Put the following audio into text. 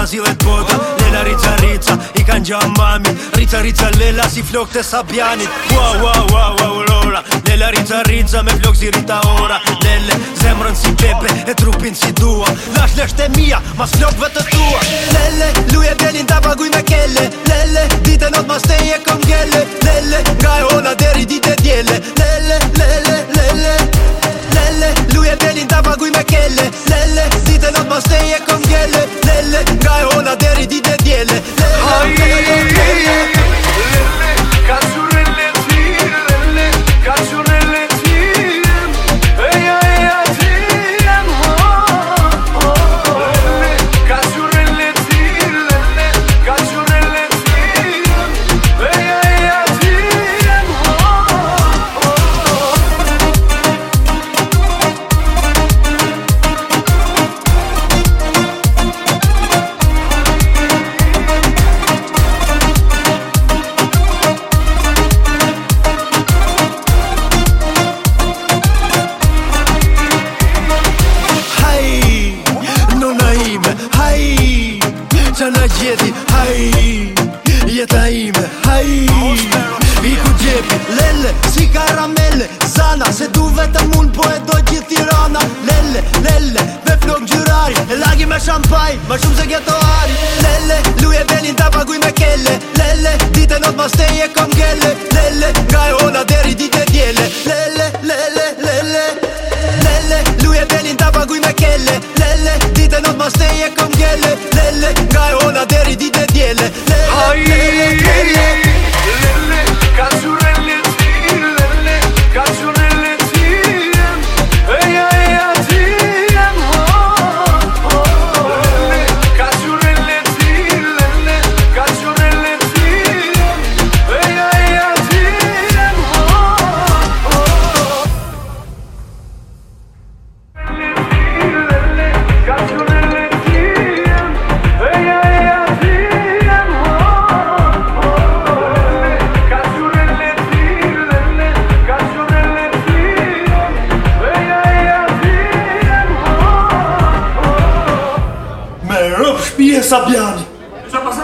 razilet bota Lela rica rica, i kanë gjo mami Rica rica lela si flok të sabjanit Wa wa wa wa aurora Lela rica rica me flok zirita ora Lele, zemrën si pepe e trupin si dua Lash lesht e mia, mas flok vë të tua Lele, luje bjelin ta paguj me kelle Lele, dite not mas te je kom Lele, nga e hona deri dite djelle Lele, 嗨。ime Hai, qa në gjedi Hai, jeta ime Hai, i ku gjepi Lele, si karamele Zana, se du vetëm mund Po e do gjithi rana Lele, lele, me flok gjyrari E lagi me shampaj, ma shumë se gjeto ari Lele, luje belin ta paguj me kelle Lele, dite në ma stej e kom gelle Lele, ga e ona deri dite Lele, lele, lele Lele, lele, lele Lele, lele, lele Lele, lele, Lele, mas te je kom gjele Lele, nga e hona deri di e djele lele, lele, lele Respire, Sabiane! Já passei